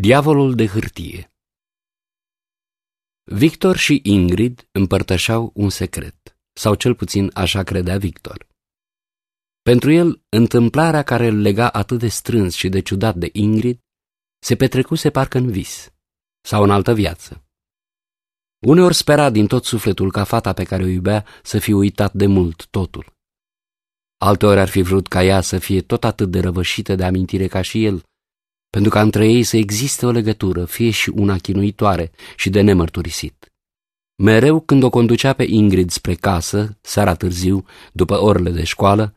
Diavolul de hârtie Victor și Ingrid împărtășeau un secret, sau cel puțin așa credea Victor. Pentru el, întâmplarea care îl lega atât de strâns și de ciudat de Ingrid se petrecuse parcă în vis sau în altă viață. Uneori spera din tot sufletul ca fata pe care o iubea să fie uitat de mult totul. Alteori ar fi vrut ca ea să fie tot atât de răvășită de amintire ca și el, pentru ca între ei să existe o legătură, fie și una chinuitoare și de nemărturisit. Mereu când o conducea pe Ingrid spre casă, seara târziu, după orele de școală,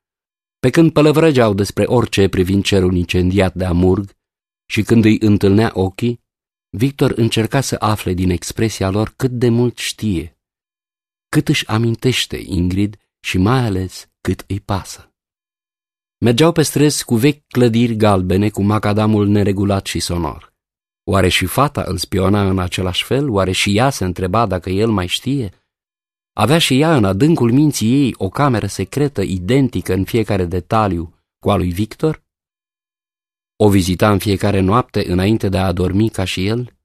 pe când pălăvrăgeau despre orice privind cerul incendiat de amurg și când îi întâlnea ochii, Victor încerca să afle din expresia lor cât de mult știe, cât își amintește Ingrid și mai ales cât îi pasă. Mergeau pe străzi cu vechi clădiri galbene cu macadamul neregulat și sonor. Oare și fata îl spiona în același fel? Oare și ea se întreba dacă el mai știe? Avea și ea în adâncul minții ei o cameră secretă identică în fiecare detaliu cu a lui Victor? O vizita în fiecare noapte înainte de a adormi ca și el?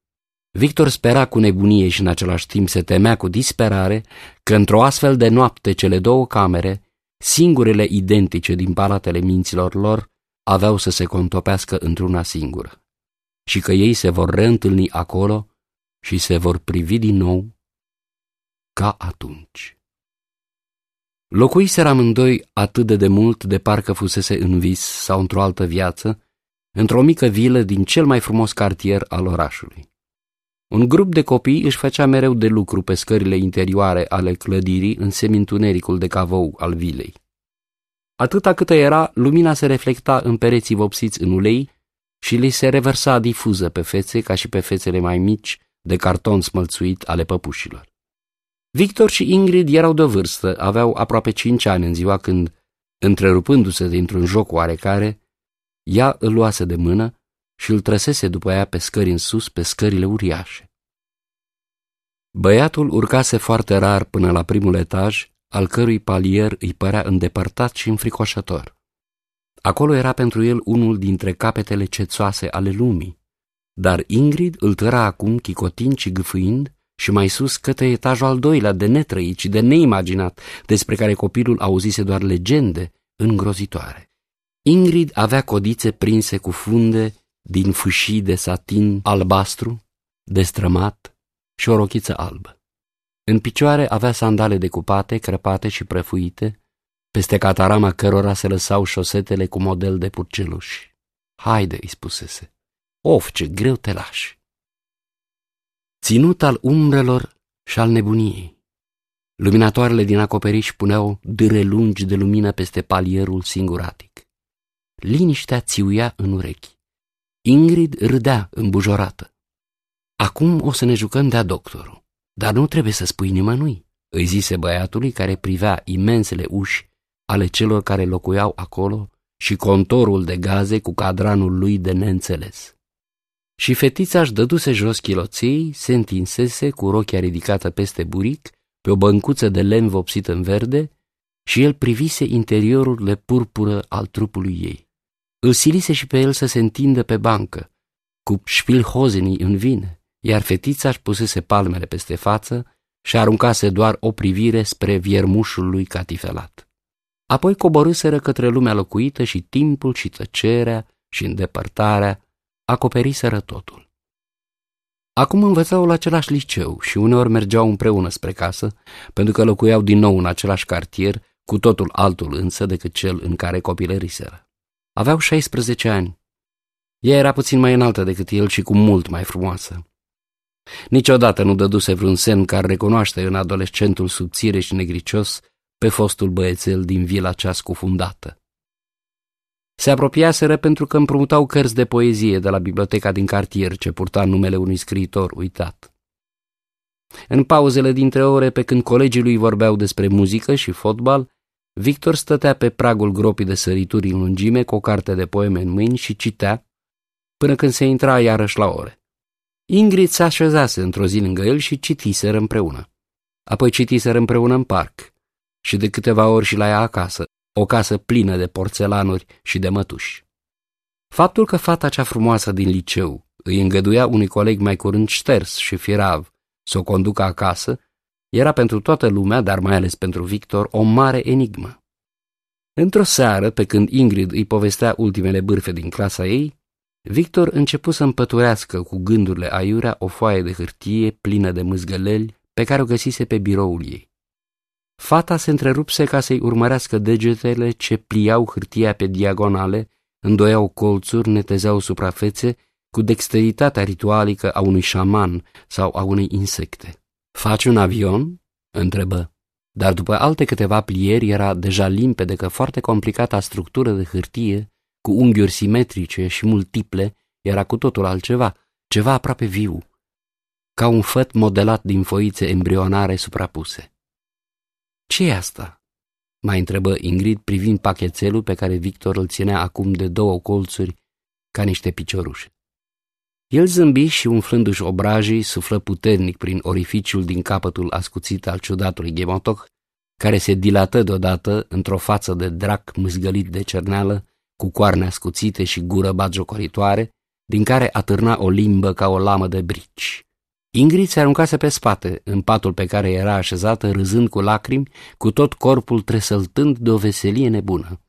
Victor spera cu nebunie și în același timp se temea cu disperare că într-o astfel de noapte cele două camere, singurele identice din palatele minților lor, aveau să se contopească într-una singură și că ei se vor reîntâlni acolo și se vor privi din nou ca atunci. Locuiseră amândoi atât de demult de parcă fusese în vis sau într-o altă viață, într-o mică vilă din cel mai frumos cartier al orașului. Un grup de copii își făcea mereu de lucru pe scările interioare ale clădirii în semintunericul de cavou al vilei. Atâta câtă era, lumina se reflecta în pereții vopsiți în ulei și li se reversa difuză pe fețe ca și pe fețele mai mici de carton smălțuit ale păpușilor. Victor și Ingrid erau de vârstă, aveau aproape cinci ani în ziua când, întrerupându-se dintr-un joc oarecare, ea îl luase de mână și îl trăsese după ea pe scări în sus, pe scările uriașe. Băiatul urcase foarte rar până la primul etaj, al cărui palier îi părea îndepărtat și înfricoșător. Acolo era pentru el unul dintre capetele cețoase ale lumii, dar Ingrid îl tăra acum chicotind și gâfâind și mai sus către etajul al doilea de netrăit și de neimaginat, despre care copilul auzise doar legende îngrozitoare. Ingrid avea codițe prinse cu funde din fâșii de satin albastru, destrămat și o rochiță albă. În picioare avea sandale decupate, crăpate și prăfuite, peste catarama cărora se lăsau șosetele cu model de purceluși. Haide, îi spusese. Of, ce greu te lași! Ținut al umbrelor și al nebuniei. Luminatoarele din acoperiș puneau dâre lungi de lumină peste palierul singuratic. Liniștea țiuia în urechi. Ingrid râdea îmbujorată. Acum o să ne jucăm de-a doctorul, dar nu trebuie să spui nimănui, îi zise băiatului care privea imensele uși ale celor care locuiau acolo și contorul de gaze cu cadranul lui de neînțeles. Și fetița își dăduse jos chiloței, se întinsese cu rochia ridicată peste buric, pe o băncuță de lemn vopsit în verde, și el privise interiorul purpură al trupului ei. Îl silise și pe el să se întindă pe bancă, cu șpilhozenii în vine, iar fetița își pusese palmele peste față și aruncase doar o privire spre viermușul lui catifelat. Apoi coborâseră către lumea locuită și timpul și tăcerea și îndepărtarea acoperiseră totul. Acum învățau la același liceu și uneori mergeau împreună spre casă, pentru că locuiau din nou în același cartier, cu totul altul însă decât cel în care copilăriseră. Aveau 16 ani. Ea era puțin mai înaltă decât el și cu mult mai frumoasă. Niciodată nu dăduse vreun semn care recunoaște în adolescentul subțire și negricios pe fostul băiețel din vila cea scufundată. Se apropiaseră pentru că împrumutau cărți de poezie de la biblioteca din cartier ce purta numele unui scriitor uitat. În pauzele dintre ore, pe când colegii lui vorbeau despre muzică și fotbal, Victor stătea pe pragul gropii de sărituri în lungime cu o carte de poeme în mâini și citea, până când se intra iarăși la ore. Ingrid se așezase într-o zi lângă el și citiseră împreună. Apoi citiseră împreună în parc și de câteva ori și la ea acasă, o casă plină de porțelanuri și de mătuși. Faptul că fata cea frumoasă din liceu îi îngăduia unui coleg mai curând șters și firav să o conducă acasă, era pentru toată lumea, dar mai ales pentru Victor, o mare enigmă. Într-o seară, pe când Ingrid îi povestea ultimele bârfe din clasa ei, Victor începu să împăturească cu gândurile aiurea o foaie de hârtie plină de mâzgăleli pe care o găsise pe biroul ei. Fata se întrerupse ca să-i urmărească degetele ce pliau hârtia pe diagonale, îndoiau colțuri, netezeau suprafețe cu dexteritatea ritualică a unui șaman sau a unei insecte. Faci un avion?" întrebă. Dar după alte câteva plieri era deja limpede că foarte complicata structură de hârtie, cu unghiuri simetrice și multiple, era cu totul altceva, ceva aproape viu, ca un făt modelat din foițe embrionare suprapuse. ce e asta?" mai întrebă Ingrid privind pachetelul pe care Victor îl ținea acum de două colțuri ca niște piciorușe. El zâmbi și, umflându-și obrajii, suflă puternic prin orificiul din capătul ascuțit al ciudatului ghemotoc, care se dilată deodată într-o față de drac mâzgălit de cerneală, cu coarne ascuțite și gură bagiocoritoare, din care atârna o limbă ca o lamă de brici. Ingrid se aruncase pe spate, în patul pe care era așezată, râzând cu lacrimi, cu tot corpul tresăltând de o veselie nebună.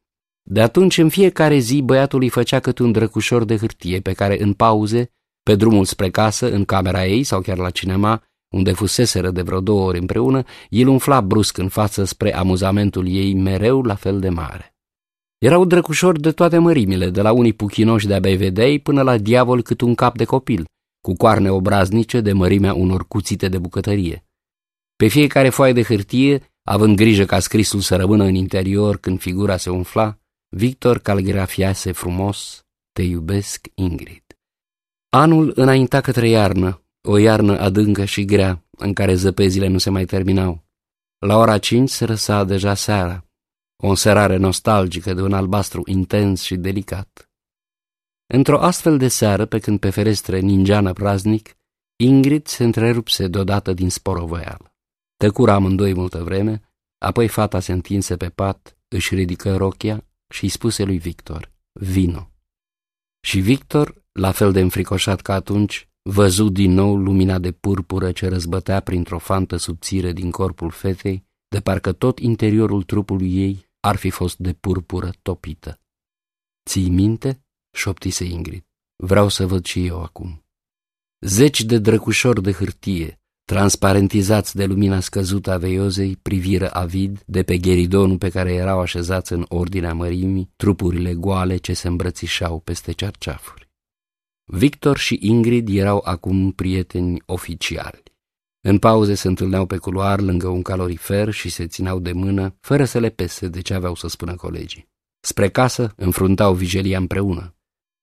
De atunci, în fiecare zi, băiatul îi făcea cât un drăcușor de hârtie, pe care, în pauze, pe drumul spre casă, în camera ei sau chiar la cinema, unde fuseseră de vreo două ori împreună, el umfla brusc în față spre amuzamentul ei mereu la fel de mare. Erau drăcușori de toate mărimile, de la unii puchinoși de-abia vedeai până la diavol cât un cap de copil, cu coarne obraznice de mărimea unor cuțite de bucătărie. Pe fiecare foaie de hârtie, având grijă ca scrisul să rămână în interior când figura se umfla, Victor calgrafiase frumos, Te iubesc, Ingrid. Anul înainta către iarnă, o iarnă adâncă și grea, în care zăpezile nu se mai terminau. La ora cinci se răsa deja seara, o înserare nostalgică de un albastru intens și delicat. Într-o astfel de seară, pe când pe ferestre ningeană praznic, Ingrid se întrerupse deodată din sporovăială. Tăcura amândoi multă vreme, apoi fata se întinse pe pat, își ridică rochia și îi spuse lui Victor, vino. Și Victor, la fel de înfricoșat ca atunci, văzut din nou lumina de purpură ce răzbătea printr-o fantă subțire din corpul fetei, de parcă tot interiorul trupului ei ar fi fost de purpură topită. Ții minte? șoptise Ingrid. Vreau să văd și eu acum. Zeci de drăcușori de hârtie, transparentizați de lumina scăzută a veiozei, priviră avid de pe gheridonul pe care erau așezați în ordinea mărimii trupurile goale ce se îmbrățișau peste cerceafuri. Victor și Ingrid erau acum prieteni oficiali. În pauze se întâlneau pe culoar lângă un calorifer și se țineau de mână, fără să le pese de ce aveau să spună colegii. Spre casă înfruntau vigilia împreună.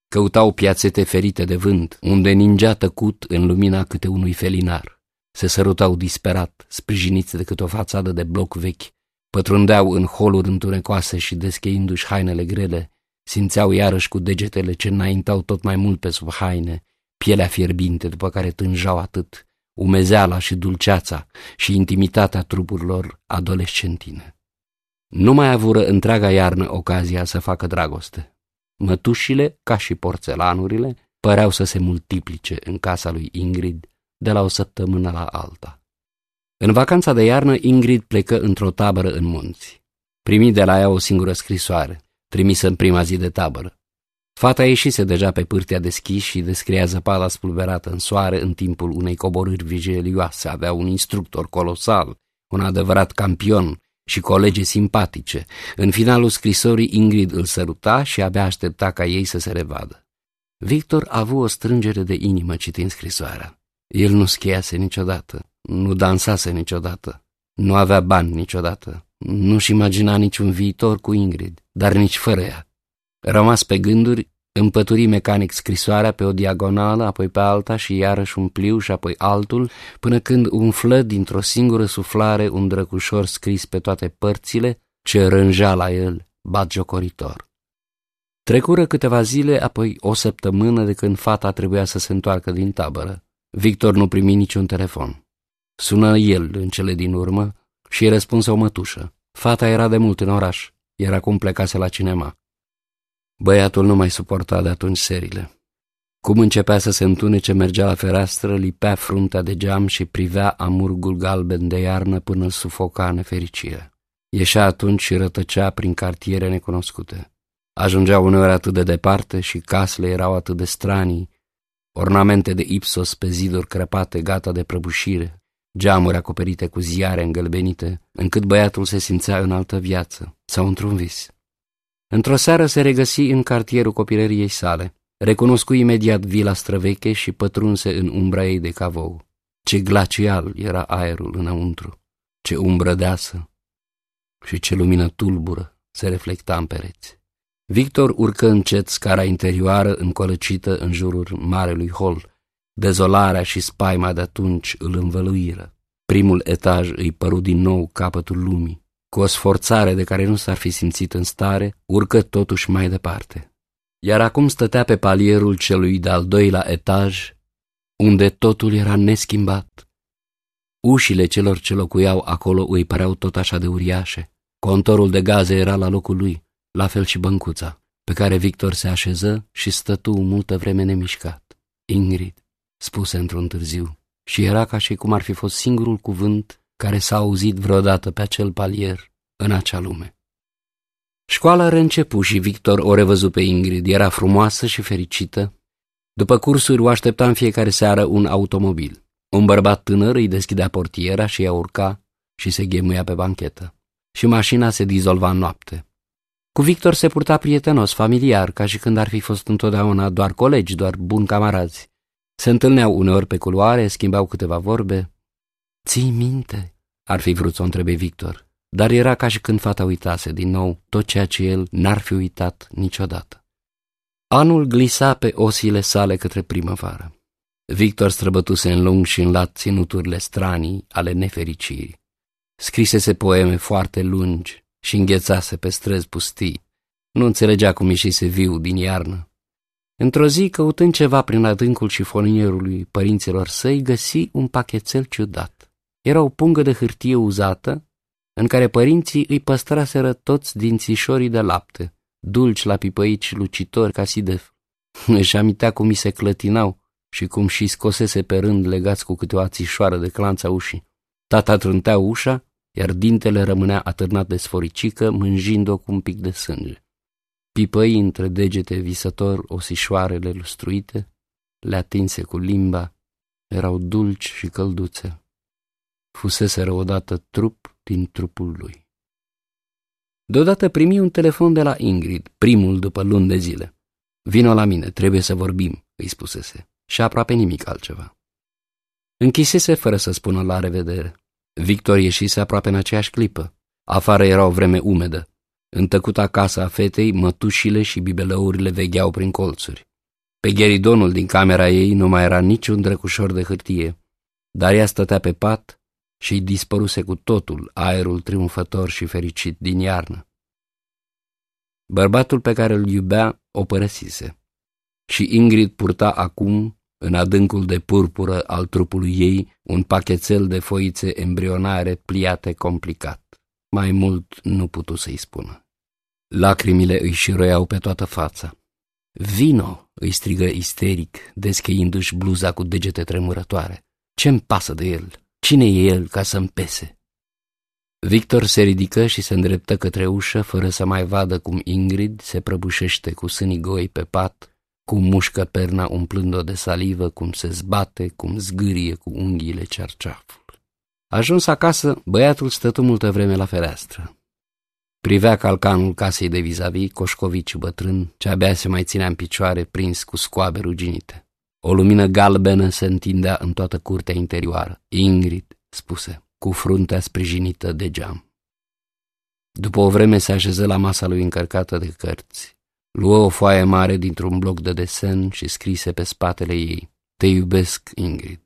Căutau piațete ferite de vânt, unde ningea tăcut în lumina câte unui felinar. Se sărutau disperat, sprijiniți de câte o fațadă de bloc vechi, pătrundeau în holuri întunecoase și descheindu-și hainele grele, simțeau iarăși cu degetele ce înaintau tot mai mult pe sub haine, pielea fierbinte după care tânjau atât, umezeala și dulceața și intimitatea trupurilor adolescentine. Nu mai avură întreaga iarnă ocazia să facă dragoste. Mătușile, ca și porțelanurile, păreau să se multiplice în casa lui Ingrid de la o săptămână la alta. În vacanța de iarnă, Ingrid plecă într-o tabără în munți. Primi de la ea o singură scrisoare, trimisă în prima zi de tabără. Fata ieșise deja pe pârtea deschis și descria zăpada spulberată în soare în timpul unei coborâri vigilioase. Avea un instructor colosal, un adevărat campion și colege simpatice. În finalul scrisorii Ingrid îl săruta și abia aștepta ca ei să se revadă. Victor a avut o strângere de inimă citind scrisoarea. El nu schiase niciodată, nu dansase niciodată, nu avea bani niciodată, nu-și imagina niciun viitor cu Ingrid, dar nici fără ea. Rămas pe gânduri, împături mecanic scrisoarea pe o diagonală, apoi pe alta și iarăși un pliu și apoi altul, până când umflă dintr-o singură suflare un drăcușor scris pe toate părțile, ce rânja la el, batjocoritor. Trecură câteva zile, apoi o săptămână de când fata trebuia să se întoarcă din tabără. Victor nu primi niciun telefon. Sună el în cele din urmă și îi răspunse o mătușă. Fata era de mult în oraș, iar acum plecase la cinema. Băiatul nu mai suporta de atunci serile. Cum începea să se întunece, mergea la fereastră, lipea fruntea de geam și privea amurgul galben de iarnă până îl sufoca nefericire. Ieșea atunci și rătăcea prin cartiere necunoscute. Ajungea uneori atât de departe și casele erau atât de stranii, ornamente de ipsos pe ziduri crăpate gata de prăbușire, geamuri acoperite cu ziare îngălbenite, încât băiatul se simțea în altă viață sau într-un vis. Într-o seară se regăsi în cartierul copilăriei sale, recunoscu imediat vila străveche și pătrunse în umbra ei de cavou. Ce glacial era aerul înăuntru, ce umbră deasă și ce lumină tulbură se reflecta în pereți. Victor urcă încet scara interioară încolăcită în jurul marelui hol. Dezolarea și spaima de atunci îl învăluiră. Primul etaj îi păru din nou capătul lumii. Cu o sforțare de care nu s-ar fi simțit în stare, urcă totuși mai departe. Iar acum stătea pe palierul celui de-al doilea etaj, unde totul era neschimbat. Ușile celor ce locuiau acolo îi păreau tot așa de uriașe. Contorul de gaze era la locul lui la fel și băncuța, pe care Victor se așeză și stătu multă vreme nemișcat. Ingrid, spuse într-un târziu, și era ca și cum ar fi fost singurul cuvânt care s-a auzit vreodată pe acel palier în acea lume. Școala reîncepu și Victor o revăzu pe Ingrid. Era frumoasă și fericită. După cursuri o aștepta în fiecare seară un automobil. Un bărbat tânăr îi deschidea portiera și ea urca și se ghemuia pe banchetă. Și mașina se dizolva în noapte. Cu Victor se purta prietenos, familiar, ca și când ar fi fost întotdeauna doar colegi, doar buni camarazi. Se întâlneau uneori pe culoare, schimbau câteva vorbe. Ții minte? Ar fi vrut să o întrebe Victor, dar era ca și când fata uitase din nou tot ceea ce el n-ar fi uitat niciodată. Anul glisa pe osile sale către primăvară. Victor străbătuse în lung și în lat ținuturile stranii ale nefericirii. Scrisese poeme foarte lungi, și înghețase pe străzi pustii. Nu înțelegea cum ieșise viu din iarnă. Într-o zi, căutând ceva prin adâncul șifonierului părinților săi, găsi un pachetel ciudat. Era o pungă de hârtie uzată, în care părinții îi păstraseră toți dințișorii de lapte, dulci la pipăici și lucitori ca sidef. Își amintea cum mi se clătinau și cum și scosese pe rând legați cu câte o ațișoară de clanța ușii. Tata trântea ușa iar dintele rămânea atârnat de sforicică, mânjind-o cu un pic de sânge. Pipăi între degete visător osișoarele lustruite, le atinse cu limba, erau dulci și călduțe. Fuseseră odată trup din trupul lui. Deodată primi un telefon de la Ingrid, primul după luni de zile. Vino la mine, trebuie să vorbim, îi spusese, și aproape nimic altceva. Închisese fără să spună la revedere. Victor ieșise aproape în aceeași clipă. Afară era o vreme umedă. În tăcuta casa a fetei, mătușile și bibelăurile vegheau prin colțuri. Pe gheridonul din camera ei nu mai era niciun drăcușor de hârtie, dar ea stătea pe pat și îi dispăruse cu totul aerul triumfător și fericit din iarnă. Bărbatul pe care îl iubea o părăsise și Ingrid purta acum în adâncul de purpură al trupului ei, un pachetel de foițe embrionare pliate complicat. Mai mult nu putu să-i spună. Lacrimile îi șiroiau pe toată fața. Vino, îi strigă isteric, descheindu-și bluza cu degete tremurătoare. Ce-mi pasă de el? Cine e el ca să-mi pese? Victor se ridică și se îndreptă către ușă, fără să mai vadă cum Ingrid se prăbușește cu sânii goi pe pat cum mușcă perna umplând-o de salivă, cum se zbate, cum zgârie cu unghiile cerceaful. Ajuns acasă, băiatul stătu multă vreme la fereastră. Privea calcanul casei de vis-a-vis, coșcovici bătrân, ce abia se mai ținea în picioare, prins cu scoabe ruginite. O lumină galbenă se întindea în toată curtea interioară. Ingrid, spuse, cu fruntea sprijinită de geam. După o vreme se așeză la masa lui încărcată de cărți. Luă o foaie mare dintr-un bloc de desen și scrise pe spatele ei, Te iubesc, Ingrid.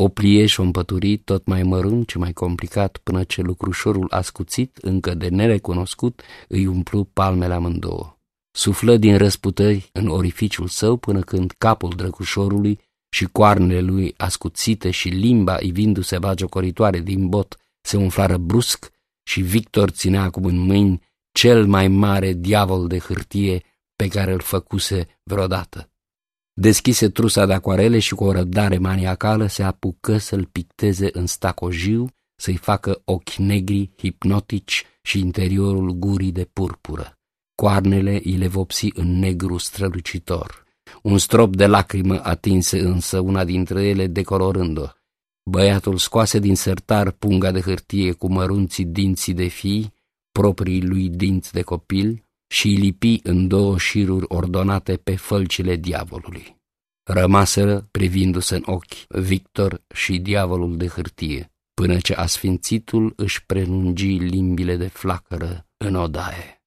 O plie și o împături tot mai mărunt și mai complicat până ce lucrușorul ascuțit, încă de nerecunoscut, îi umplu palmele amândouă. Suflă din răsputări în orificiul său până când capul drăgușorului și coarnele lui ascuțite și limba ivindu-se bagiocoritoare din bot se umflară brusc și Victor ținea acum în mâini cel mai mare diavol de hârtie pe care îl făcuse vreodată. Deschise trusa de acoarele și cu o răbdare maniacală se apucă să-l picteze în stacojiu, să-i facă ochi negri, hipnotici și interiorul gurii de purpură. Coarnele îi le vopsi în negru strălucitor. Un strop de lacrimă atinse însă una dintre ele decolorând-o. Băiatul scoase din sertar punga de hârtie cu mărunții dinții de fii, proprii lui dinți de copil, și îi lipi în două șiruri ordonate pe fălcile diavolului. Rămaseră, privindu-se în ochi, Victor și diavolul de hârtie, până ce asfințitul își prelungi limbile de flacără în odaie.